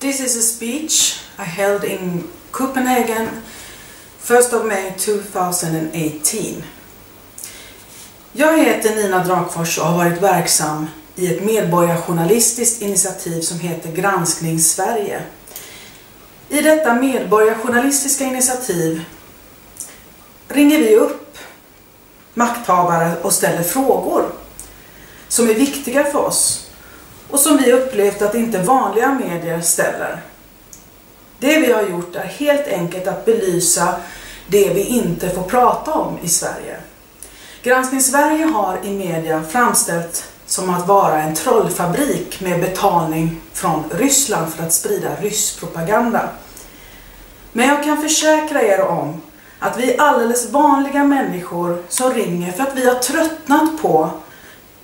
This is a speech I held in Copenhagen 1st of May 2018. Jag heter Nina Drakfors och har varit verksam i ett medborgarjournalistiskt initiativ som heter Granskning Sverige. I detta medborgarjournalistiska initiativ ringer vi upp makthavare och ställer frågor som är viktiga för oss och som vi upplevt att inte vanliga medier ställer. Det vi har gjort är helt enkelt att belysa det vi inte får prata om i Sverige. Granskning Sverige har i media framställt som att vara en trollfabrik med betalning från Ryssland för att sprida rysk propaganda. Men jag kan försäkra er om att vi är alldeles vanliga människor som ringer för att vi har tröttnat på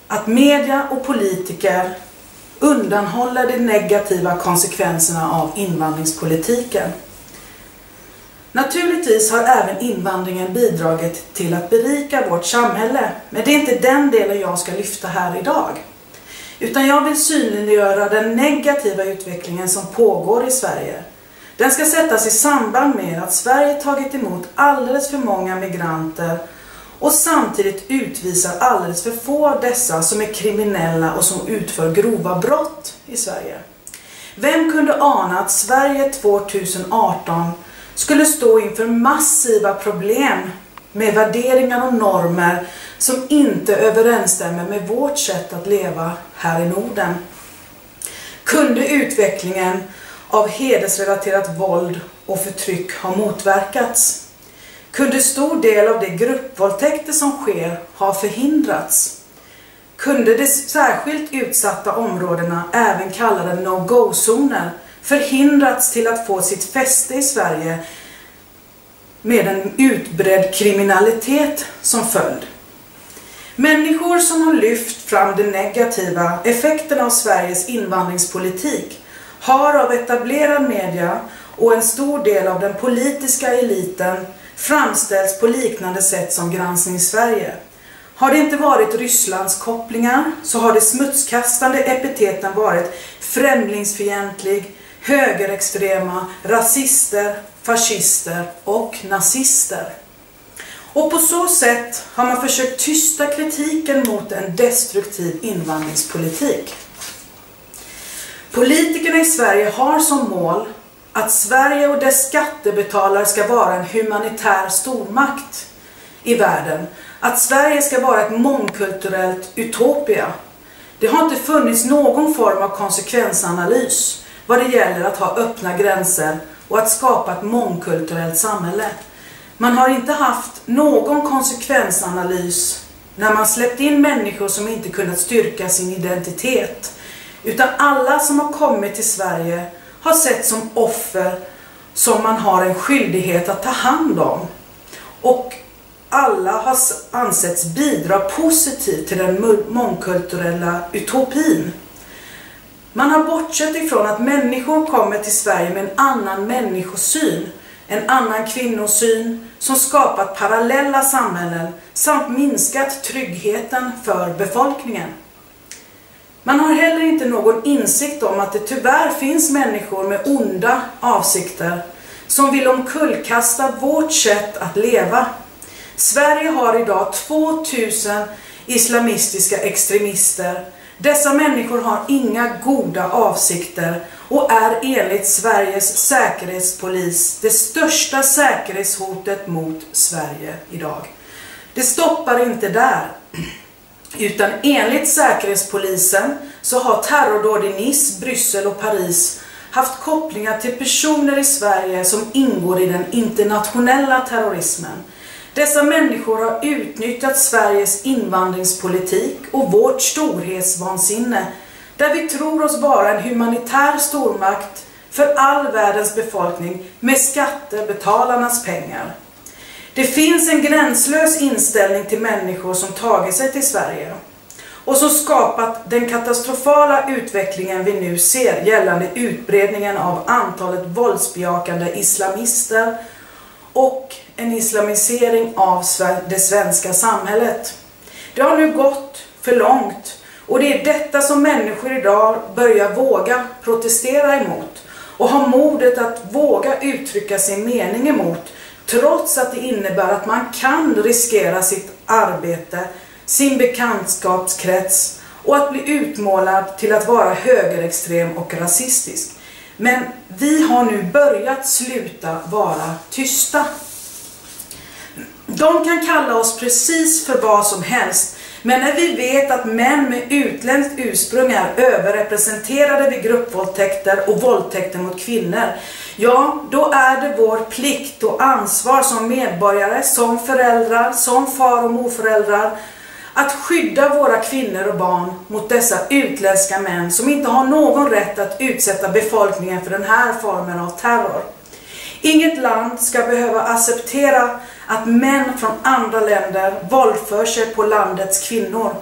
att media och politiker undanhåller de negativa konsekvenserna av invandringspolitiken. Naturligtvis har även invandringen bidragit till att berika vårt samhälle, men det är inte den delen jag ska lyfta här idag. Utan jag vill synliggöra den negativa utvecklingen som pågår i Sverige. Den ska sättas i samband med att Sverige tagit emot alldeles för många migranter och samtidigt utvisar alldeles för få av dessa som är kriminella och som utför grova brott i Sverige. Vem kunde ana att Sverige 2018 skulle stå inför massiva problem med värderingar och normer som inte överensstämmer med vårt sätt att leva här i Norden. Kunde utvecklingen av hedersrelaterat våld och förtryck ha motverkats? Kunde stor del av de gruppvåldtäkter som sker ha förhindrats? Kunde de särskilt utsatta områdena, även kallade no-go-zoner, förhindrats till att få sitt fäste i Sverige med en utbredd kriminalitet som följd. Människor som har lyft fram de negativa effekterna av Sveriges invandringspolitik har av etablerad media och en stor del av den politiska eliten framställs på liknande sätt som Granskning Sverige. Har det inte varit Rysslands kopplingar så har de smutskastande epiteten varit främlingsfientlig, högerextrema, rasister, fascister och nazister. Och på så sätt har man försökt tysta kritiken mot en destruktiv invandringspolitik. Politikerna i Sverige har som mål att Sverige och dess skattebetalare ska vara en humanitär stormakt i världen. Att Sverige ska vara ett mångkulturellt utopia. Det har inte funnits någon form av konsekvensanalys vad det gäller att ha öppna gränser och att skapa ett mångkulturellt samhälle. Man har inte haft någon konsekvensanalys när man släppt in människor som inte kunnat styrka sin identitet. Utan alla som har kommit till Sverige har sett som offer som man har en skyldighet att ta hand om. Och alla har ansetts bidra positivt till den mångkulturella utopin. Man har bortsett ifrån att människor kommer till Sverige med en annan människosyn, en annan kvinnosyn som skapat parallella samhällen samt minskat tryggheten för befolkningen. Man har heller inte någon insikt om att det tyvärr finns människor med onda avsikter som vill omkullkasta vårt sätt att leva. Sverige har idag 2000 islamistiska extremister dessa människor har inga goda avsikter och är enligt Sveriges säkerhetspolis det största säkerhetshotet mot Sverige idag. Det stoppar inte där. Utan enligt Säkerhetspolisen så har terrordåd i Nice, Bryssel och Paris haft kopplingar till personer i Sverige som ingår i den internationella terrorismen. Dessa människor har utnyttjat Sveriges invandringspolitik och vårt storhetsvansinne där vi tror oss vara en humanitär stormakt för all världens befolkning med skattebetalarnas pengar. Det finns en gränslös inställning till människor som tagit sig till Sverige och som skapat den katastrofala utvecklingen vi nu ser gällande utbredningen av antalet våldsbejakande islamister och en islamisering av det svenska samhället. Det har nu gått för långt och det är detta som människor idag börjar våga protestera emot. och har modet att våga uttrycka sin mening emot trots att det innebär att man kan riskera sitt arbete, sin bekantskapskrets och att bli utmålad till att vara högerextrem och rasistisk. Men vi har nu börjat sluta vara tysta. De kan kalla oss precis för vad som helst, men när vi vet att män med utländskt ursprung är överrepresenterade vid gruppvåldtäkter och våldtäkter mot kvinnor, ja, då är det vår plikt och ansvar som medborgare, som föräldrar, som far och morföräldrar att skydda våra kvinnor och barn mot dessa utländska män som inte har någon rätt att utsätta befolkningen för den här formen av terror. Inget land ska behöva acceptera att män från andra länder våldför sig på landets kvinnor.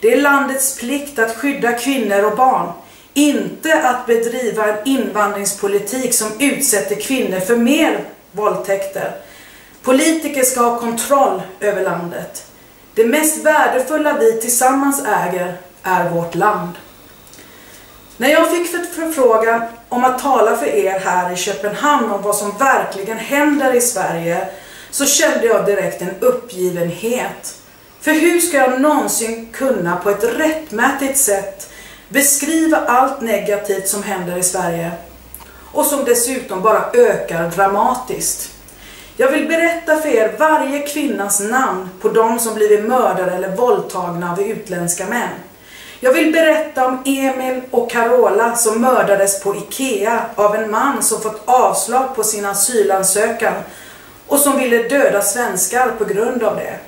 Det är landets plikt att skydda kvinnor och barn, inte att bedriva en invandringspolitik som utsätter kvinnor för mer våldtäkter. Politiker ska ha kontroll över landet. Det mest värdefulla vi tillsammans äger är vårt land. När jag fick förfrågan om att tala för er här i Köpenhamn om vad som verkligen händer i Sverige så kände jag direkt en uppgivenhet. För hur ska jag någonsin kunna på ett rättmätigt sätt beskriva allt negativt som händer i Sverige och som dessutom bara ökar dramatiskt. Jag vill berätta för er varje kvinnas namn på de som blivit mördade eller våldtagna av utländska män. Jag vill berätta om Emil och Carola som mördades på IKEA av en man som fått avslag på sin asylansökan och som ville döda svenskar på grund av det.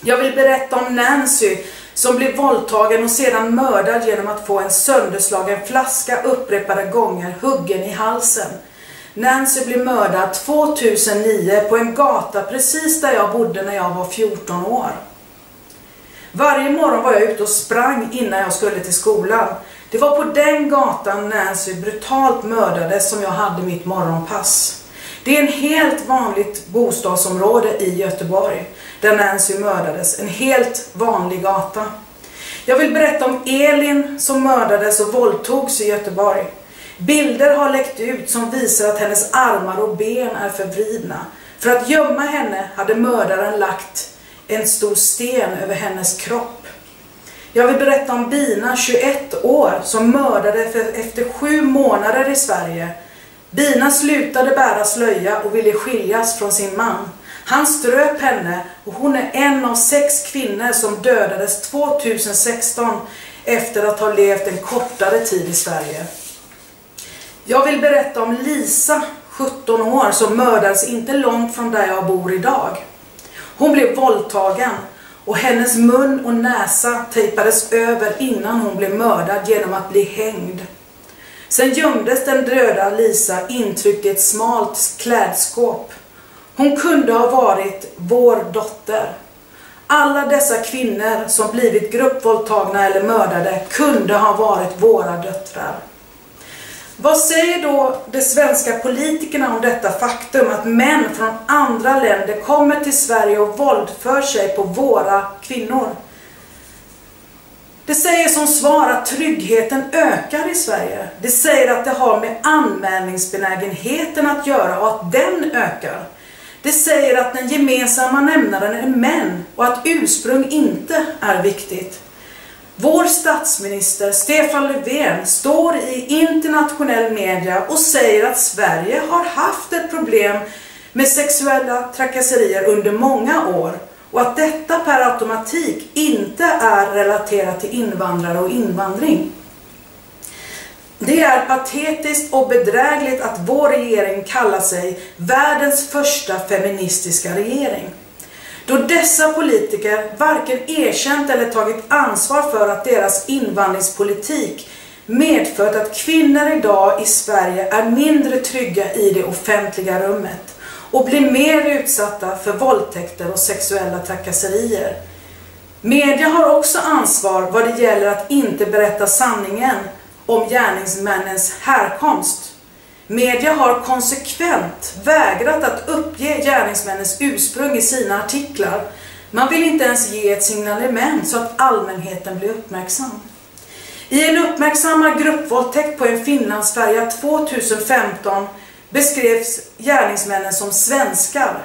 Jag vill berätta om Nancy som blev våldtagen och sedan mördad genom att få en sönderslagen flaska upprepade gånger huggen i halsen. Nancy blev mördad 2009 på en gata precis där jag bodde när jag var 14 år. Varje morgon var jag ute och sprang innan jag skulle till skolan. Det var på den gatan Nancy brutalt mördades som jag hade mitt morgonpass. Det är en helt vanligt bostadsområde i Göteborg där Nancy mördades. En helt vanlig gata. Jag vill berätta om Elin som mördades och våldtogs i Göteborg. Bilder har läckt ut som visar att hennes armar och ben är förvridna. För att gömma henne hade mördaren lagt en stor sten över hennes kropp. Jag vill berätta om Bina, 21 år, som mördade efter sju månader i Sverige. Bina slutade bära slöja och ville skiljas från sin man. Han ströp henne och hon är en av sex kvinnor som dödades 2016 efter att ha levt en kortare tid i Sverige. Jag vill berätta om Lisa, 17 år, som mördades inte långt från där jag bor idag. Hon blev våldtagen och hennes mun och näsa tejpades över innan hon blev mördad genom att bli hängd. Sen gömdes den döda Lisa intryckt i ett smalt klädskåp. Hon kunde ha varit vår dotter. Alla dessa kvinnor som blivit gruppvåldtagna eller mördade kunde ha varit våra döttrar. Vad säger då de svenska politikerna om detta faktum att män från andra länder kommer till Sverige och våldför sig på våra kvinnor? Det säger som svar att tryggheten ökar i Sverige. Det säger att det har med anmälningsbenägenheten att göra och att den ökar. Det säger att den gemensamma nämnaren är män och att ursprung inte är viktigt. Vår statsminister Stefan Löfven står i internationell media och säger att Sverige har haft ett problem med sexuella trakasserier under många år och att detta per automatik inte är relaterat till invandrare och invandring. Det är patetiskt och bedrägligt att vår regering kallar sig världens första feministiska regering. Då dessa politiker varken erkänt eller tagit ansvar för att deras invandringspolitik medfört att kvinnor idag i Sverige är mindre trygga i det offentliga rummet och blir mer utsatta för våldtäkter och sexuella trakasserier. Media har också ansvar vad det gäller att inte berätta sanningen om gärningsmännens härkomst. Media har konsekvent vägrat att uppge gärningsmännens ursprung i sina artiklar. Man vill inte ens ge ett signalement så att allmänheten blir uppmärksam. I en uppmärksammad gruppvåldtäkt på en Finlandsfärja 2015 beskrevs gärningsmännen som svenskar.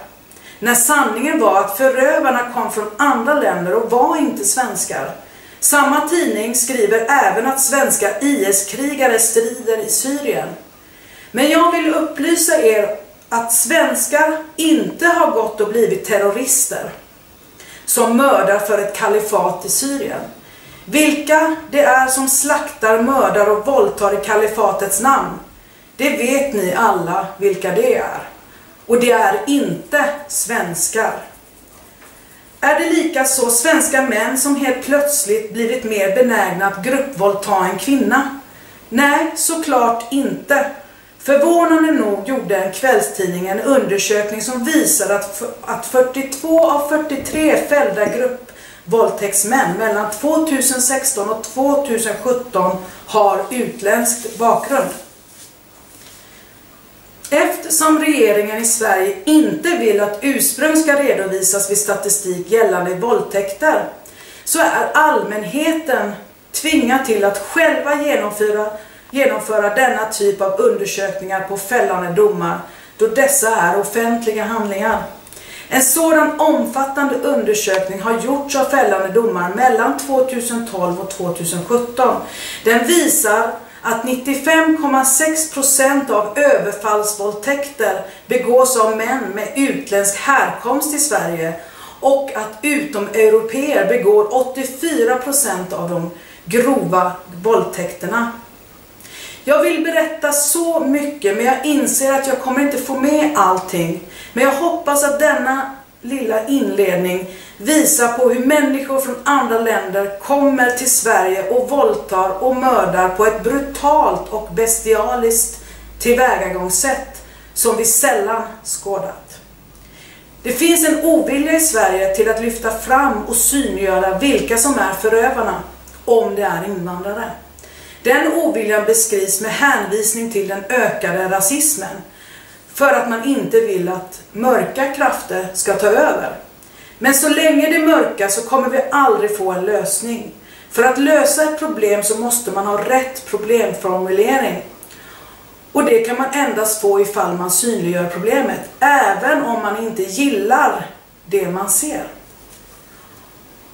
När sanningen var att förövarna kom från andra länder och var inte svenskar. Samma tidning skriver även att svenska IS-krigare strider i Syrien. Men jag vill upplysa er att svenskar inte har gått och blivit terrorister som mördar för ett kalifat i Syrien. Vilka det är som slaktar, mördar och våldtar i kalifatets namn, det vet ni alla vilka det är. Och det är inte svenskar. Är det lika så svenska män som helt plötsligt blivit mer benägna att gruppvåldta en kvinna? Nej, såklart inte. Förvånande nog gjorde en kvällstidning en undersökning som visade att, att 42 av 43 fällda gruppvåldtäktsmän mellan 2016 och 2017 har utländsk bakgrund. Eftersom regeringen i Sverige inte vill att ursprung ska redovisas vid statistik gällande våldtäkter så är allmänheten tvingad till att själva genomföra, genomföra denna typ av undersökningar på fällande domar då dessa är offentliga handlingar. En sådan omfattande undersökning har gjorts av fällande domar mellan 2012 och 2017. Den visar att 95,6% av överfallsvåldtäkter begås av män med utländsk härkomst i Sverige och att utomeuropeer begår 84% av de grova våldtäkterna. Jag vill berätta så mycket men jag inser att jag kommer inte få med allting. Men jag hoppas att denna lilla inledning visar på hur människor från andra länder kommer till Sverige och våldtar och mördar på ett brutalt och bestialiskt tillvägagångssätt som vi sällan skådat. Det finns en ovilja i Sverige till att lyfta fram och synliggöra vilka som är förövarna, om det är invandrare. Den oviljan beskrivs med hänvisning till den ökade rasismen, för att man inte vill att mörka krafter ska ta över. Men så länge det mörka så kommer vi aldrig få en lösning. För att lösa ett problem så måste man ha rätt problemformulering. Och det kan man endast få ifall man synliggör problemet, även om man inte gillar det man ser.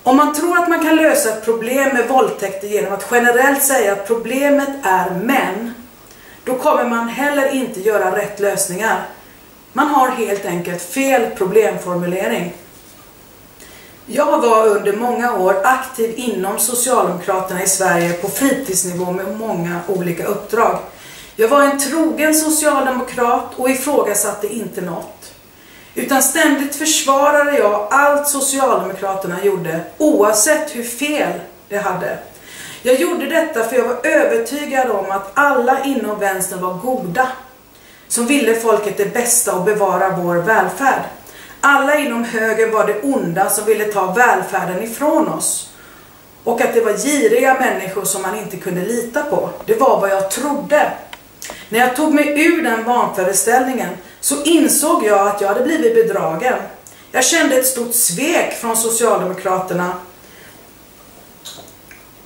Om man tror att man kan lösa ett problem med våldtäkter genom att generellt säga att problemet är män, då kommer man heller inte göra rätt lösningar. Man har helt enkelt fel problemformulering. Jag var under många år aktiv inom Socialdemokraterna i Sverige på fritidsnivå med många olika uppdrag. Jag var en trogen socialdemokrat och ifrågasatte inte något. Utan ständigt försvarade jag allt Socialdemokraterna gjorde, oavsett hur fel det hade. Jag gjorde detta för jag var övertygad om att alla inom vänstern var goda, som ville folket det bästa och bevara vår välfärd. Alla inom höger var det onda som ville ta välfärden ifrån oss. Och att det var giriga människor som man inte kunde lita på. Det var vad jag trodde. När jag tog mig ur den vanföreställningen så insåg jag att jag hade blivit bedragen. Jag kände ett stort svek från Socialdemokraterna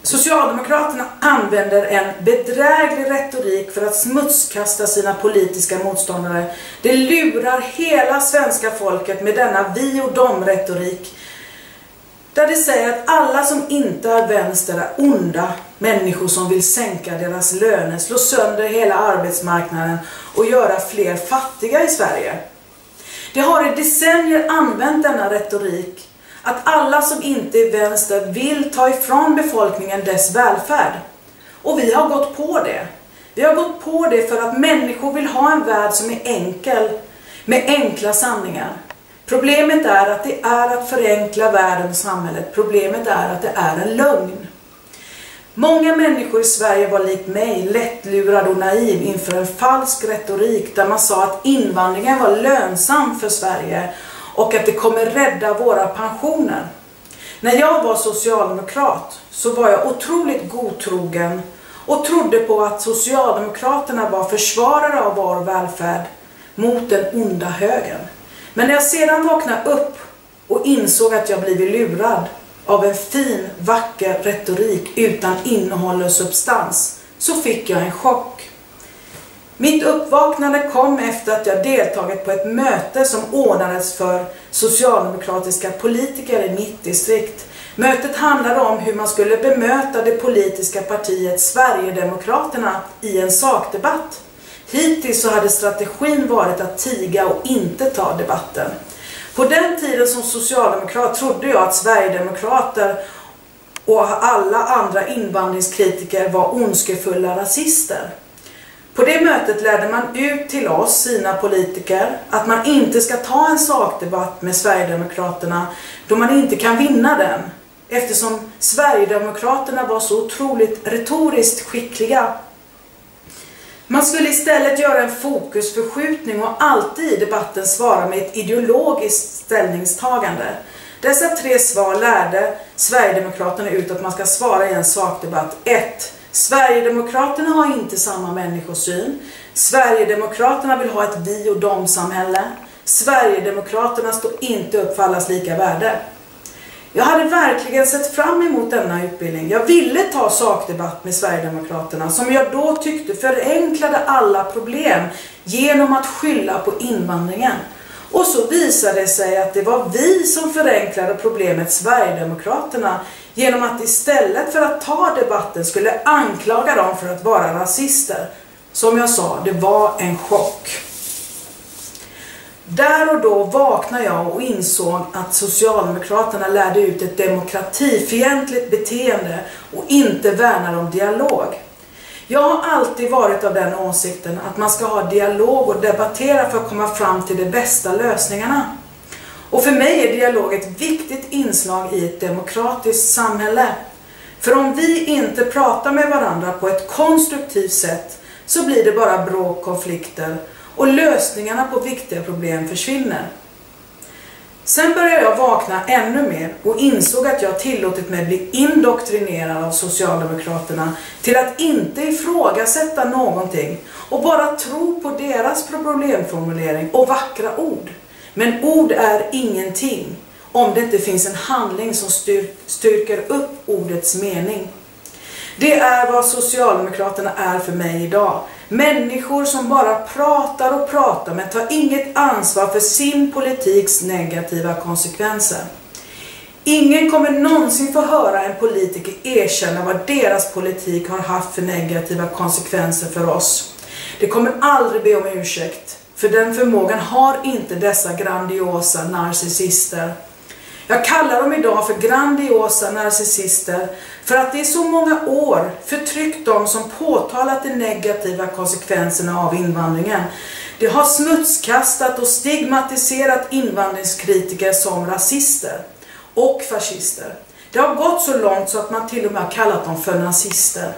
Socialdemokraterna använder en bedräglig retorik för att smutskasta sina politiska motståndare. Det lurar hela svenska folket med denna vi och dom retorik. Där det säger att alla som inte är vänster är onda människor som vill sänka deras löner, slå sönder hela arbetsmarknaden och göra fler fattiga i Sverige. De har i decennier använt denna retorik att alla som inte är vänster vill ta ifrån befolkningen dess välfärd. Och vi har gått på det. Vi har gått på det för att människor vill ha en värld som är enkel, med enkla sanningar. Problemet är att det är att förenkla världen och samhället. Problemet är att det är en lögn. Många människor i Sverige var likt mig lättlurad och naiv inför en falsk retorik där man sa att invandringen var lönsam för Sverige och att det kommer rädda våra pensioner. När jag var socialdemokrat så var jag otroligt godtrogen och trodde på att Socialdemokraterna var försvarare av vår välfärd mot den onda högern. Men när jag sedan vaknade upp och insåg att jag blivit lurad av en fin, vacker retorik utan innehåll och substans så fick jag en chock. Mitt uppvaknande kom efter att jag deltagit på ett möte som ordnades för socialdemokratiska politiker i mitt distrikt. Mötet handlade om hur man skulle bemöta det politiska partiet Sverigedemokraterna i en sakdebatt. Hittills så hade strategin varit att tiga och inte ta debatten. På den tiden som socialdemokrat trodde jag att Sverigedemokrater och alla andra invandringskritiker var ondskefulla rasister. På det mötet lärde man ut till oss, sina politiker, att man inte ska ta en sakdebatt med Sverigedemokraterna då man inte kan vinna den. Eftersom Sverigedemokraterna var så otroligt retoriskt skickliga. Man skulle istället göra en fokusförskjutning och alltid i debatten svara med ett ideologiskt ställningstagande. Dessa tre svar lärde Sverigedemokraterna ut att man ska svara i en sakdebatt. 1. Sverigedemokraterna har inte samma människosyn. Sverigedemokraterna vill ha ett vi och dom-samhälle. Sverigedemokraterna står inte upp för allas lika värde. Jag hade verkligen sett fram emot denna utbildning. Jag ville ta sakdebatt med Sverigedemokraterna som jag då tyckte förenklade alla problem genom att skylla på invandringen. Och så visade det sig att det var vi som förenklade problemet Sverigedemokraterna genom att istället för att ta debatten skulle anklaga dem för att vara rasister. Som jag sa, det var en chock. Där och då vaknade jag och insåg att Socialdemokraterna lärde ut ett demokratifientligt beteende och inte värnar om dialog. Jag har alltid varit av den åsikten att man ska ha dialog och debattera för att komma fram till de bästa lösningarna. Och för mig är dialog ett viktigt inslag i ett demokratiskt samhälle. För om vi inte pratar med varandra på ett konstruktivt sätt så blir det bara bråk, konflikter och lösningarna på viktiga problem försvinner. Sen började jag vakna ännu mer och insåg att jag tillåtit mig bli indoktrinerad av Socialdemokraterna till att inte ifrågasätta någonting och bara tro på deras problemformulering och vackra ord. Men ord är ingenting om det inte finns en handling som styrker upp ordets mening. Det är vad Socialdemokraterna är för mig idag. Människor som bara pratar och pratar men tar inget ansvar för sin politiks negativa konsekvenser. Ingen kommer någonsin få höra en politiker erkänna vad deras politik har haft för negativa konsekvenser för oss. Det kommer aldrig be om ursäkt, för den förmågan har inte dessa grandiosa narcissister. Jag kallar dem idag för grandiosa narcissister för att det i så många år förtryckt dem som påtalat de negativa konsekvenserna av invandringen. Det har smutskastat och stigmatiserat invandringskritiker som rasister och fascister. Det har gått så långt så att man till och med har kallat dem för nazister.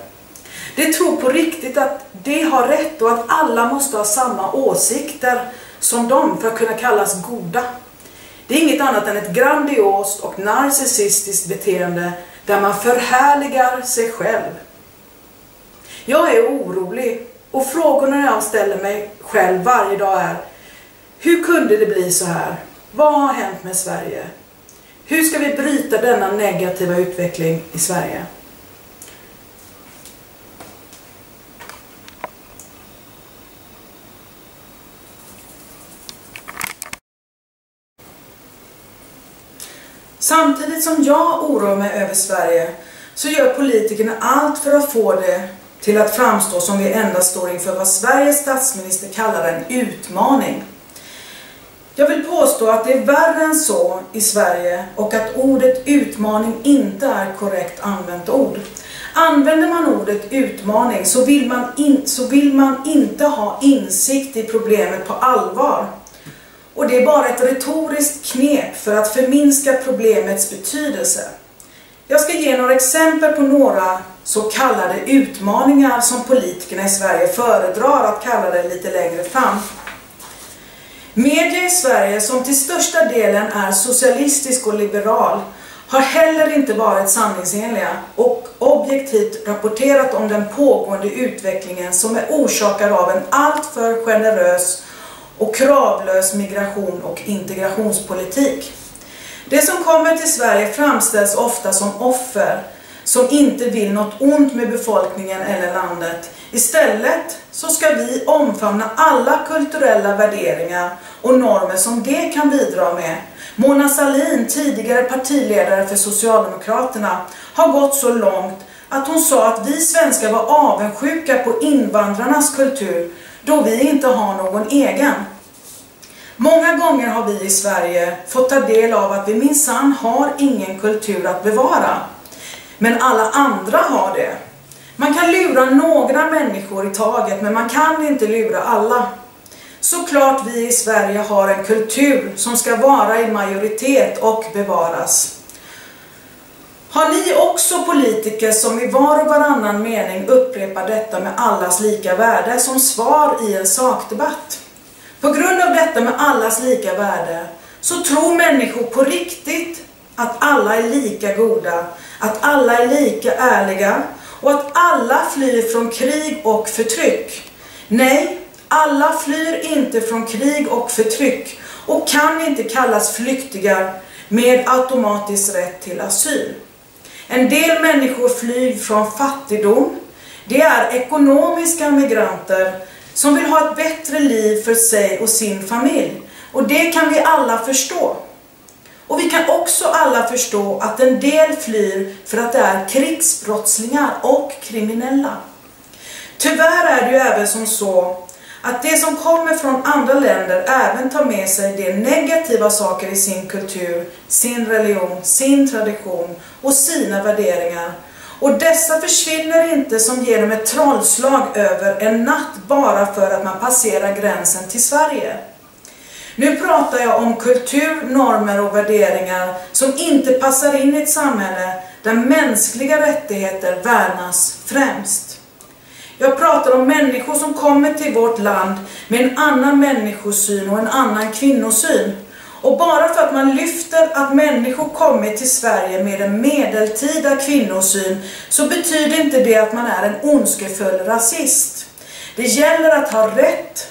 De tror på riktigt att de har rätt och att alla måste ha samma åsikter som dem för att kunna kallas goda. Det är inget annat än ett grandiost och narcissistiskt beteende där man förhärligar sig själv. Jag är orolig och frågorna jag ställer mig själv varje dag är Hur kunde det bli så här? Vad har hänt med Sverige? Hur ska vi bryta denna negativa utveckling i Sverige? Samtidigt som jag oroar mig över Sverige så gör politikerna allt för att få det till att framstå som vi endast står inför vad Sveriges statsminister kallar en utmaning. Jag vill påstå att det är värre än så i Sverige och att ordet utmaning inte är korrekt använt ord. Använder man ordet utmaning så vill man, in, så vill man inte ha insikt i problemet på allvar. Och det är bara ett retoriskt knep för att förminska problemets betydelse. Jag ska ge några exempel på några så kallade utmaningar som politikerna i Sverige föredrar att kalla det lite längre fram. Media i Sverige, som till största delen är socialistisk och liberal, har heller inte varit sanningsenliga och objektivt rapporterat om den pågående utvecklingen som är orsakad av en alltför generös och kravlös migration och integrationspolitik. Det som kommer till Sverige framställs ofta som offer som inte vill något ont med befolkningen eller landet. Istället så ska vi omfamna alla kulturella värderingar och normer som det kan bidra med. Mona Sahlin, tidigare partiledare för Socialdemokraterna, har gått så långt att hon sa att vi svenskar var avundsjuka på invandrarnas kultur då vi inte har någon egen. Många gånger har vi i Sverige fått ta del av att vi minsann har ingen kultur att bevara. Men alla andra har det. Man kan lura några människor i taget men man kan inte lura alla. Såklart vi i Sverige har en kultur som ska vara i majoritet och bevaras. Har ni också politiker som i var och varannan mening upprepar detta med allas lika värde som svar i en sakdebatt? På grund av detta med allas lika värde så tror människor på riktigt att alla är lika goda, att alla är lika ärliga och att alla flyr från krig och förtryck. Nej, alla flyr inte från krig och förtryck och kan inte kallas flyktingar med automatisk rätt till asyl. En del människor flyr från fattigdom. Det är ekonomiska migranter som vill ha ett bättre liv för sig och sin familj. Och det kan vi alla förstå. Och vi kan också alla förstå att en del flyr för att det är krigsbrottslingar och kriminella. Tyvärr är det ju även som så att det som kommer från andra länder även tar med sig de negativa saker i sin kultur, sin religion, sin tradition och sina värderingar. Och dessa försvinner inte som genom ett trollslag över en natt bara för att man passerar gränsen till Sverige. Nu pratar jag om kultur, normer och värderingar som inte passar in i ett samhälle där mänskliga rättigheter värnas främst. Jag pratar om människor som kommer till vårt land med en annan människosyn och en annan kvinnosyn. Och bara för att man lyfter att människor kommit till Sverige med en medeltida kvinnosyn så betyder inte det att man är en ondskefull rasist. Det gäller att ha rätt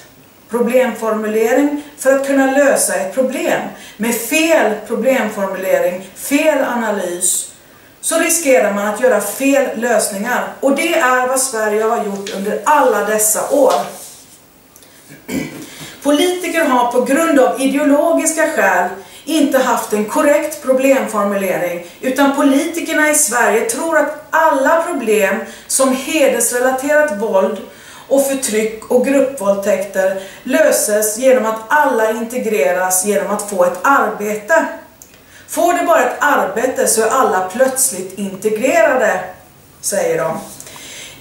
problemformulering för att kunna lösa ett problem. Med fel problemformulering, fel analys, så riskerar man att göra fel lösningar. Och det är vad Sverige har gjort under alla dessa år. Politiker har på grund av ideologiska skäl inte haft en korrekt problemformulering utan politikerna i Sverige tror att alla problem som hedersrelaterat våld och förtryck och gruppvåldtäkter löses genom att alla integreras genom att få ett arbete. Får de bara ett arbete så är alla plötsligt integrerade, säger de.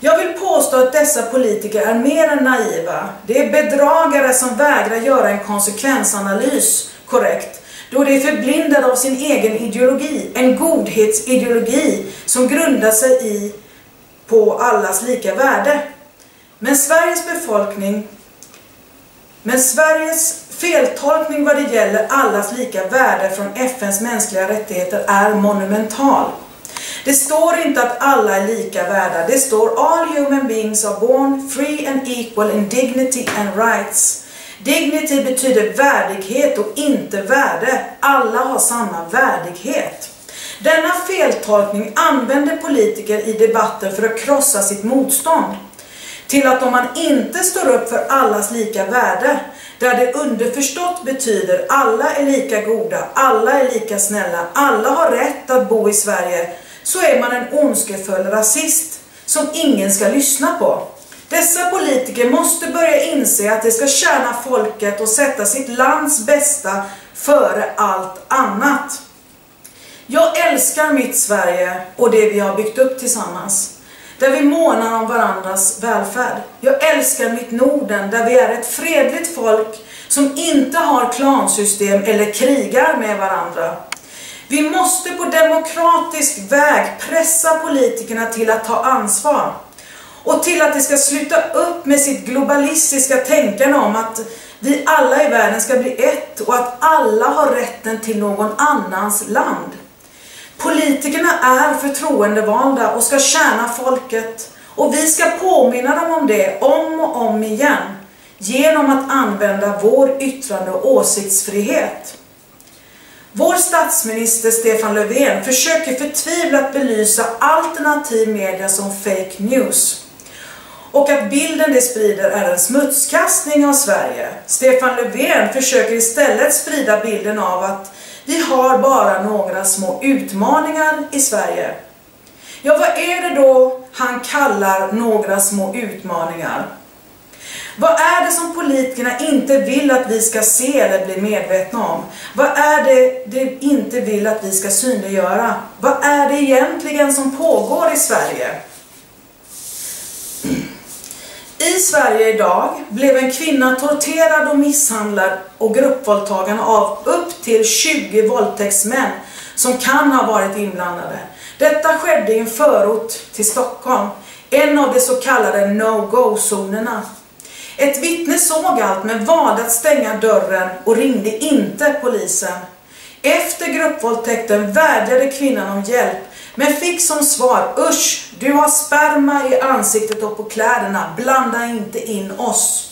Jag vill påstå att dessa politiker är mer än naiva. Det är bedragare som vägrar göra en konsekvensanalys korrekt då de är förblindade av sin egen ideologi, en godhetsideologi som grundar sig i på allas lika värde. Men Sveriges befolkning, men Sveriges feltolkning vad det gäller allas lika värde från FNs mänskliga rättigheter är monumental. Det står inte att alla är lika värda. Det står all human beings are born free and equal in dignity and rights. Dignity betyder värdighet och inte värde. Alla har samma värdighet. Denna feltolkning använder politiker i debatter för att krossa sitt motstånd till att om man inte står upp för allas lika värde, där det underförstått betyder alla är lika goda, alla är lika snälla, alla har rätt att bo i Sverige, så är man en ondskefull rasist som ingen ska lyssna på. Dessa politiker måste börja inse att de ska tjäna folket och sätta sitt lands bästa före allt annat. Jag älskar mitt Sverige och det vi har byggt upp tillsammans där vi månar om varandras välfärd. Jag älskar mitt Norden, där vi är ett fredligt folk som inte har klansystem eller krigar med varandra. Vi måste på demokratisk väg pressa politikerna till att ta ansvar och till att de ska sluta upp med sitt globalistiska tänkande om att vi alla i världen ska bli ett och att alla har rätten till någon annans land. Politikerna är förtroendevalda och ska tjäna folket. Och vi ska påminna dem om det om och om igen genom att använda vår yttrande och åsiktsfrihet. Vår statsminister Stefan Löfven försöker förtvivlat belysa alternativ media som fake news. Och att bilden det sprider är en smutskastning av Sverige. Stefan Löfven försöker istället sprida bilden av att vi har bara några små utmaningar i Sverige. Ja, vad är det då han kallar några små utmaningar? Vad är det som politikerna inte vill att vi ska se eller bli medvetna om? Vad är det de inte vill att vi ska synliggöra? Vad är det egentligen som pågår i Sverige? I Sverige idag blev en kvinna torterad och misshandlad och gruppvåldtagen av upp till 20 våldtäktsmän som kan ha varit inblandade. Detta skedde i en förort till Stockholm, en av de så kallade no-go-zonerna. Ett vittne såg allt men valde att stänga dörren och ringde inte polisen. Efter gruppvåldtäkten vädjade kvinnan om hjälp men fick som svar Usch, du har sperma i ansiktet och på kläderna, blanda inte in oss.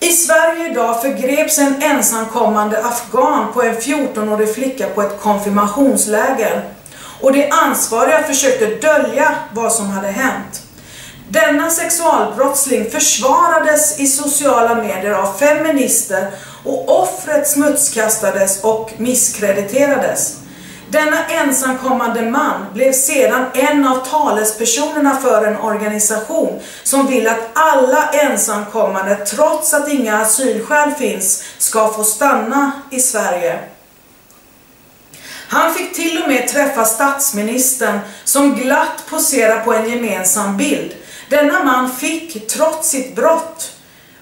I Sverige idag förgreps en ensamkommande afghan på en 14-årig flicka på ett konfirmationsläger och de ansvariga försökte dölja vad som hade hänt. Denna sexualbrottsling försvarades i sociala medier av feminister och offret smutskastades och misskrediterades. Denna ensamkommande man blev sedan en av talespersonerna för en organisation som vill att alla ensamkommande, trots att inga asylskäl finns, ska få stanna i Sverige. Han fick till och med träffa statsministern som glatt poserar på en gemensam bild. Denna man fick, trots sitt brott,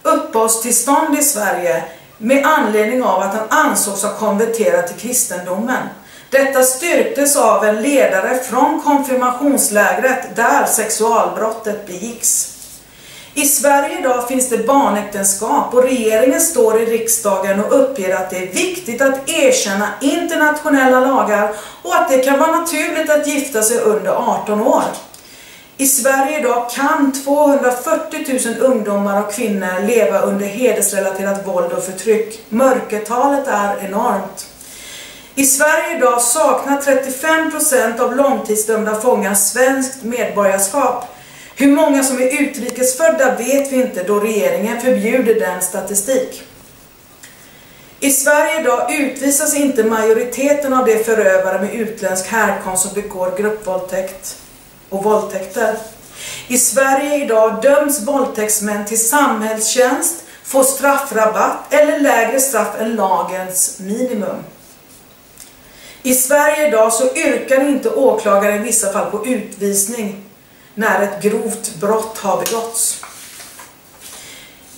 uppehållstillstånd i Sverige med anledning av att han ansågs ha konverterat till kristendomen. Detta styrktes av en ledare från konfirmationslägret där sexualbrottet begicks. I Sverige idag finns det barnäktenskap och regeringen står i riksdagen och uppger att det är viktigt att erkänna internationella lagar och att det kan vara naturligt att gifta sig under 18 år. I Sverige idag kan 240 000 ungdomar och kvinnor leva under hedersrelaterat våld och förtryck. Mörkertalet är enormt. I Sverige idag saknar 35% av långtidsdömda fångar svenskt medborgarskap. Hur många som är utrikesfödda vet vi inte då regeringen förbjuder den statistik. I Sverige idag utvisas inte majoriteten av de förövare med utländsk härkomst som begår gruppvåldtäkt och våldtäkter. I Sverige idag döms våldtäktsmän till samhällstjänst, får straffrabatt eller lägre straff än lagens minimum. I Sverige idag så yrkar inte åklagare i vissa fall på utvisning när ett grovt brott har begåtts.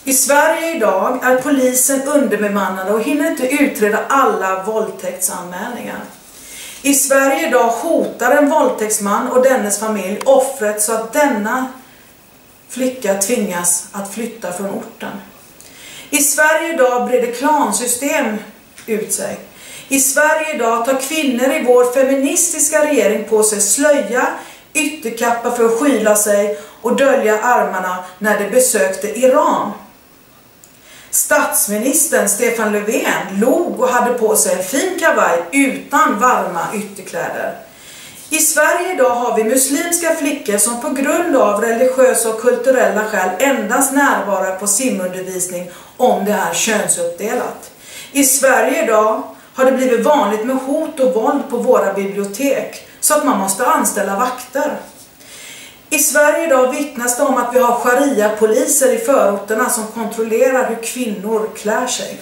I Sverige idag är polisen underbemannade och hinner inte utreda alla våldtäktsanmälningar. I Sverige idag hotar en våldtäktsman och dennes familj offret så att denna flicka tvingas att flytta från orten. I Sverige idag breder klansystem ut sig. I Sverige idag tar kvinnor i vår feministiska regering på sig slöja, ytterkappa för att skyla sig och dölja armarna när de besökte Iran. Statsministern Stefan Löfven log och hade på sig en fin kavaj utan varma ytterkläder. I Sverige idag har vi muslimska flickor som på grund av religiösa och kulturella skäl endast närvarar på simundervisning om det är könsuppdelat. I Sverige idag har det blivit vanligt med hot och våld på våra bibliotek så att man måste anställa vakter. I Sverige idag vittnas det om att vi har sharia-poliser i förorterna som kontrollerar hur kvinnor klär sig.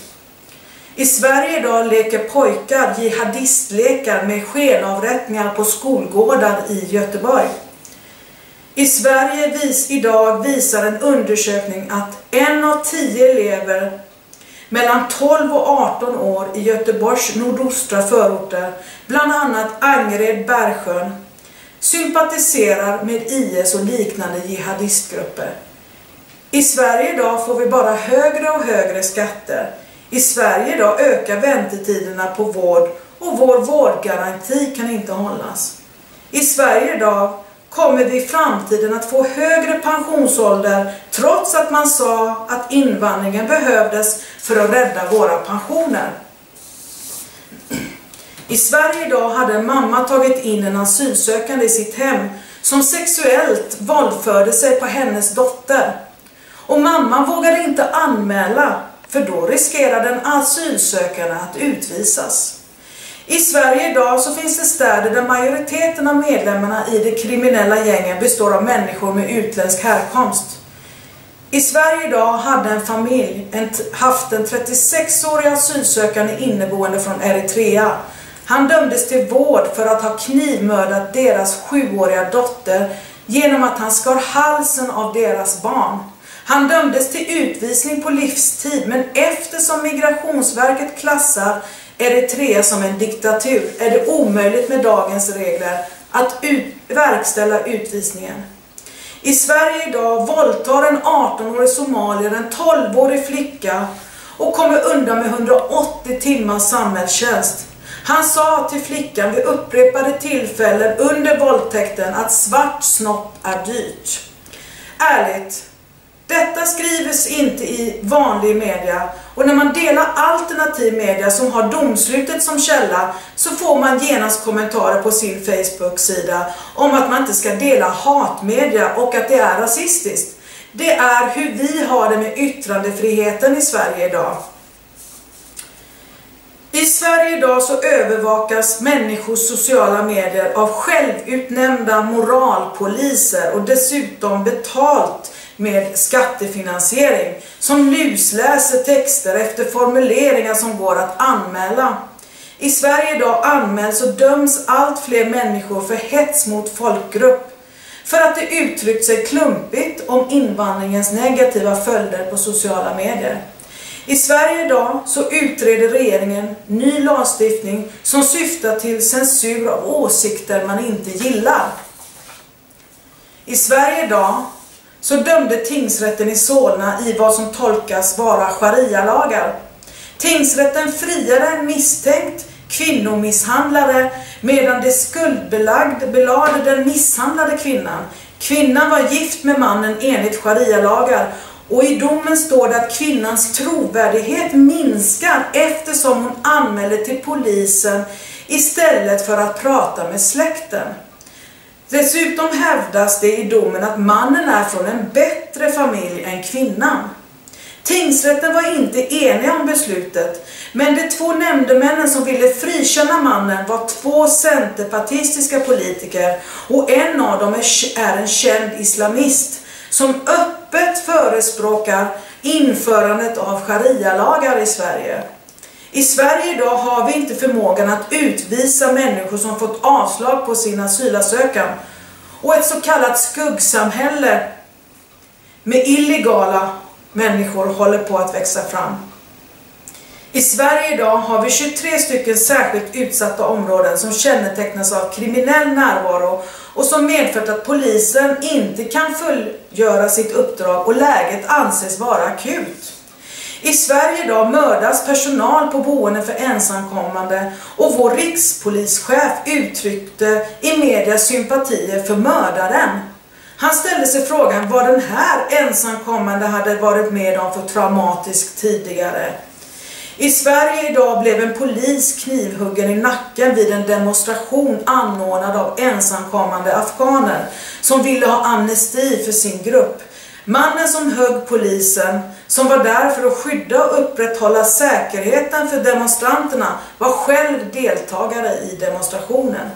I Sverige idag leker pojkar jihadistlekar med skenavrättningar på skolgårdar i Göteborg. I Sverige vis, idag visar en undersökning att en av tio elever mellan 12 och 18 år i Göteborgs nordostra förorter, bland annat Angered, Bergsjön, sympatiserar med IS och liknande jihadistgrupper. I Sverige idag får vi bara högre och högre skatter. I Sverige idag ökar väntetiderna på vård och vår vårdgaranti kan inte hållas. I Sverige idag kommer vi i framtiden att få högre pensionsålder trots att man sa att invandringen behövdes för att rädda våra pensioner. I Sverige idag hade en mamma tagit in en asylsökande i sitt hem som sexuellt våldförde sig på hennes dotter. Och mamman vågade inte anmäla för då riskerade den asylsökande att utvisas. I Sverige idag så finns det städer där majoriteten av medlemmarna i de kriminella gängen består av människor med utländsk härkomst. I Sverige idag hade en familj en haft en 36-årig asylsökande inneboende från Eritrea. Han dömdes till vård för att ha knivmördat deras sjuåriga dotter genom att han skar halsen av deras barn. Han dömdes till utvisning på livstid men eftersom Migrationsverket klassar Eritrea som en diktatur är det omöjligt med dagens regler att ut verkställa utvisningen. I Sverige idag våldtar en 18-årig somalier en 12-årig flicka och kommer undan med 180 timmars samhällstjänst. Han sa till flickan vid upprepade tillfällen under våldtäkten att svart snopp är dyrt. Ärligt, detta skrivs inte i vanlig media och när man delar alternativ media som har domslutet som källa så får man genast kommentarer på sin Facebook-sida om att man inte ska dela hatmedia och att det är rasistiskt. Det är hur vi har det med yttrandefriheten i Sverige idag. I Sverige idag så övervakas människors sociala medier av självutnämnda moralpoliser och dessutom betalt med skattefinansiering som lusläser texter efter formuleringar som går att anmäla. I Sverige idag anmäls och döms allt fler människor för hets mot folkgrupp för att det uttryckt sig klumpigt om invandringens negativa följder på sociala medier. I Sverige idag så utreder regeringen ny lagstiftning som syftar till censur av åsikter man inte gillar. I Sverige idag så dömde tingsrätten i Solna i vad som tolkas vara sharia-lagar. Tingsrätten friade en misstänkt kvinnomisshandlare medan det skuldbelagd belade den misshandlade kvinnan. Kvinnan var gift med mannen enligt sharia-lagar och i domen står det att kvinnans trovärdighet minskar eftersom hon anmäler till polisen istället för att prata med släkten. Dessutom hävdas det i domen att mannen är från en bättre familj än kvinnan. Tingsrätten var inte enig om beslutet, men de två nämndemännen som ville frikänna mannen var två centerpartistiska politiker och en av dem är en känd islamist som öppet förespråkar införandet av sharia-lagar i Sverige. I Sverige idag har vi inte förmågan att utvisa människor som fått avslag på sin asylansökan och ett så kallat skuggsamhälle med illegala människor håller på att växa fram. I Sverige idag har vi 23 stycken särskilt utsatta områden som kännetecknas av kriminell närvaro och som medfört att polisen inte kan fullgöra sitt uppdrag och läget anses vara akut. I Sverige idag mördas personal på boenden för ensamkommande och vår rikspolischef uttryckte i media sympatier för mördaren. Han ställde sig frågan vad den här ensamkommande hade varit med om för traumatiskt tidigare. I Sverige idag blev en polis knivhuggen i nacken vid en demonstration anordnad av ensamkommande afghaner som ville ha amnesti för sin grupp. Mannen som högg polisen, som var där för att skydda och upprätthålla säkerheten för demonstranterna, var själv deltagare i demonstrationen.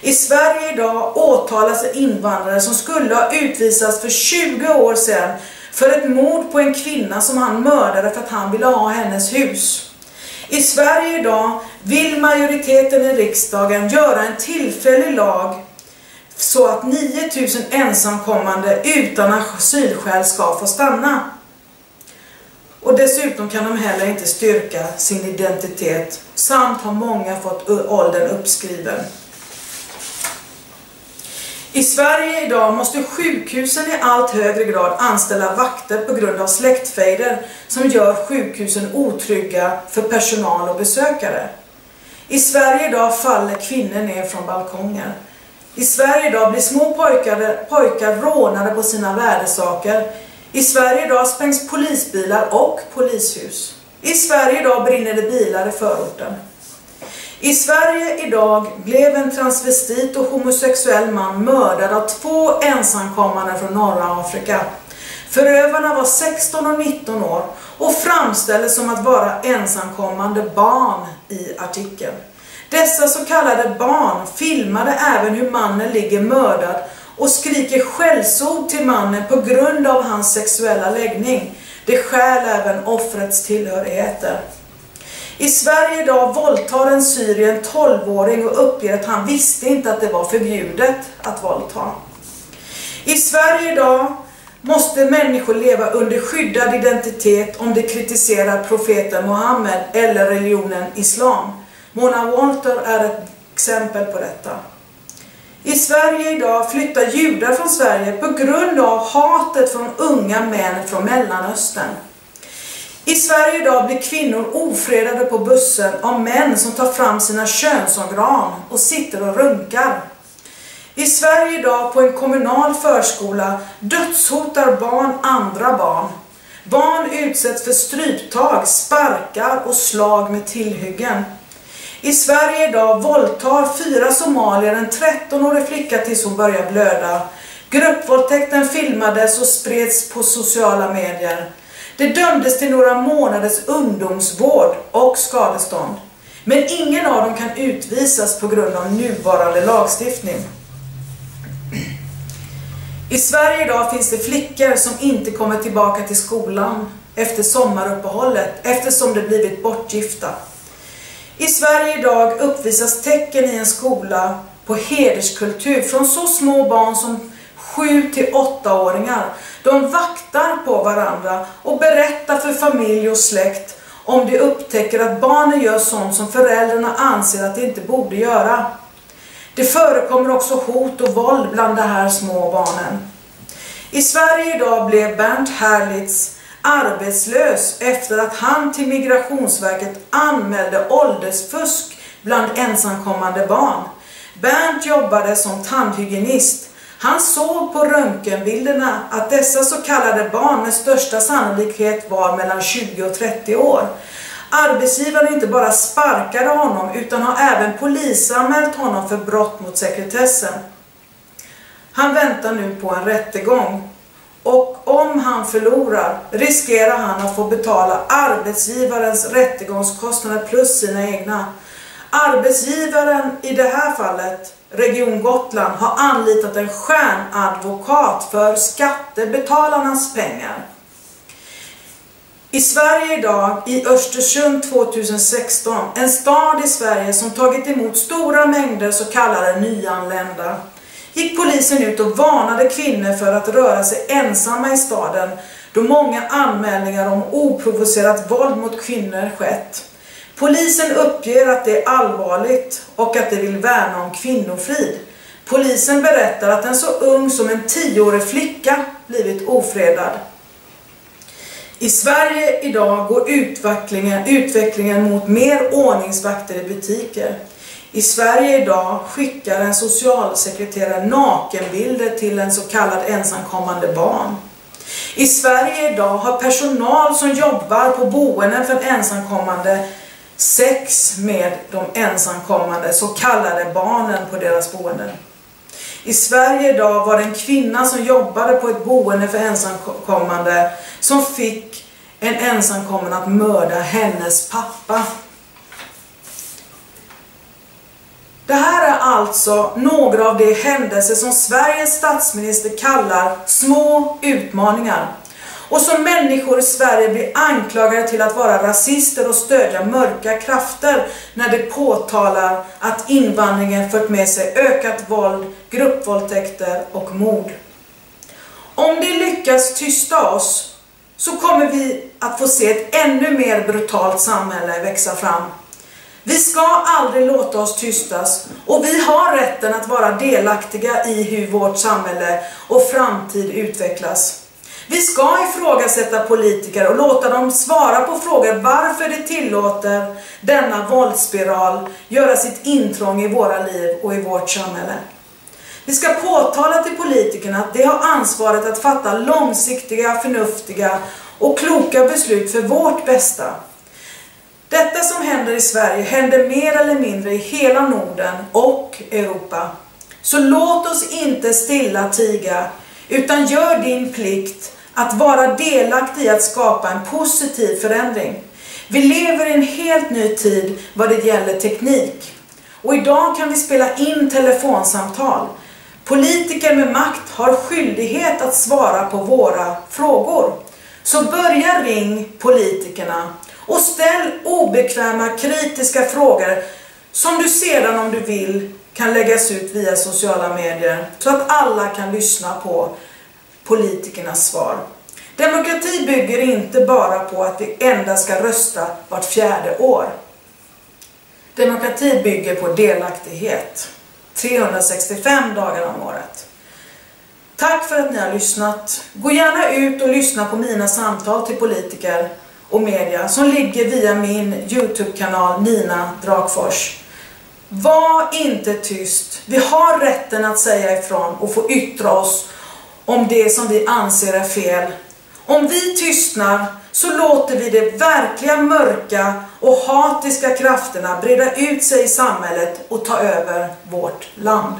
I Sverige idag åtalas invandrare som skulle ha utvisats för 20 år sedan för ett mord på en kvinna som han mördade för att han ville ha hennes hus. I Sverige idag vill majoriteten i riksdagen göra en tillfällig lag så att 9000 ensamkommande utan asylskäl ska få stanna. Och dessutom kan de heller inte styrka sin identitet samt har många fått åldern uppskriven. I Sverige idag måste sjukhusen i allt högre grad anställa vakter på grund av släktfejder som gör sjukhusen otrygga för personal och besökare. I Sverige idag faller kvinnor ner från balkonger. I Sverige idag blir små pojkar, pojkar rånade på sina värdesaker. I Sverige idag sprängs polisbilar och polishus. I Sverige idag brinner det bilar i förorten. I Sverige idag blev en transvestit och homosexuell man mördad av två ensamkommande från norra Afrika. Förövarna var 16 och 19 år och framställdes som att vara ensamkommande barn i artikeln. Dessa så kallade barn filmade även hur mannen ligger mördad och skriker skällsord till mannen på grund av hans sexuella läggning. Det skäl även offrets tillhörigheter. I Sverige idag våldtar en syrier en 12-åring och uppger att han visste inte att det var förbjudet att våldta. I Sverige idag måste människor leva under skyddad identitet om de kritiserar profeten Muhammed eller religionen Islam. Mona Walter är ett exempel på detta. I Sverige idag flyttar judar från Sverige på grund av hatet från unga män från Mellanöstern. I Sverige idag blir kvinnor ofredade på bussen av män som tar fram sina könsorgan och sitter och runkar. I Sverige idag på en kommunal förskola dödshotar barn andra barn. Barn utsätts för stryptag, sparkar och slag med tillhyggen. I Sverige idag våldtar fyra somalier en 13-årig flicka tills hon börjar blöda. Gruppvåldtäkten filmades och spreds på sociala medier. Det dömdes till några månaders ungdomsvård och skadestånd. Men ingen av dem kan utvisas på grund av nuvarande lagstiftning. I Sverige idag finns det flickor som inte kommer tillbaka till skolan efter sommaruppehållet eftersom de blivit bortgifta. I Sverige idag uppvisas tecken i en skola på hederskultur från så små barn som 7 till 8-åringar. De vaktar på varandra och berättar för familj och släkt om de upptäcker att barnen gör sånt som föräldrarna anser att de inte borde göra. Det förekommer också hot och våld bland de här små barnen. I Sverige idag blev Bernt Herlitz arbetslös efter att han till Migrationsverket anmälde åldersfusk bland ensamkommande barn. Bernt jobbade som tandhygienist. Han såg på röntgenbilderna att dessa så kallade barn med största sannolikhet var mellan 20 och 30 år. Arbetsgivaren inte bara sparkade honom utan har även polisanmält honom för brott mot sekretessen. Han väntar nu på en rättegång och om han förlorar riskerar han att få betala arbetsgivarens rättegångskostnader plus sina egna. Arbetsgivaren i det här fallet, Region Gotland, har anlitat en stjärnadvokat för skattebetalarnas pengar. I Sverige idag, i Östersund 2016, en stad i Sverige som tagit emot stora mängder så kallade nyanlända, gick polisen ut och varnade kvinnor för att röra sig ensamma i staden då många anmälningar om oprovocerat våld mot kvinnor skett. Polisen uppger att det är allvarligt och att de vill värna om kvinnofrid. Polisen berättar att en så ung som en tioårig flicka blivit ofredad. I Sverige idag går utvecklingen, utvecklingen mot mer ordningsvakter i butiker. I Sverige idag skickar en socialsekreterare nakenbilder till en så kallad ensamkommande barn. I Sverige idag har personal som jobbar på boenden för ensamkommande sex med de ensamkommande så kallade barnen på deras boenden. I Sverige idag var det en kvinna som jobbade på ett boende för ensamkommande som fick en ensamkommande att mörda hennes pappa. Det här är alltså några av de händelser som Sveriges statsminister kallar små utmaningar och som människor i Sverige blir anklagade till att vara rasister och stödja mörka krafter när de påtalar att invandringen fört med sig ökat våld, gruppvåldtäkter och mord. Om de lyckas tysta oss så kommer vi att få se ett ännu mer brutalt samhälle växa fram. Vi ska aldrig låta oss tystas och vi har rätten att vara delaktiga i hur vårt samhälle och framtid utvecklas. Vi ska ifrågasätta politiker och låta dem svara på frågor varför de tillåter denna våldsspiral göra sitt intrång i våra liv och i vårt samhälle. Vi ska påtala till politikerna att de har ansvaret att fatta långsiktiga, förnuftiga och kloka beslut för vårt bästa. Detta som händer i Sverige händer mer eller mindre i hela Norden och Europa. Så låt oss inte stilla tiga, utan gör din plikt att vara delaktig i att skapa en positiv förändring. Vi lever i en helt ny tid vad det gäller teknik. Och idag kan vi spela in telefonsamtal. Politiker med makt har skyldighet att svara på våra frågor. Så börja ring politikerna och ställ obekväma kritiska frågor som du sedan om du vill kan läggas ut via sociala medier så att alla kan lyssna på politikernas svar. Demokrati bygger inte bara på att vi endast ska rösta vart fjärde år. Demokrati bygger på delaktighet. 365 dagar om året. Tack för att ni har lyssnat. Gå gärna ut och lyssna på mina samtal till politiker och media som ligger via min Youtube-kanal Nina Drakfors. Var inte tyst. Vi har rätten att säga ifrån och få yttra oss om det som vi anser är fel. Om vi tystnar så låter vi de verkliga mörka och hatiska krafterna breda ut sig i samhället och ta över vårt land.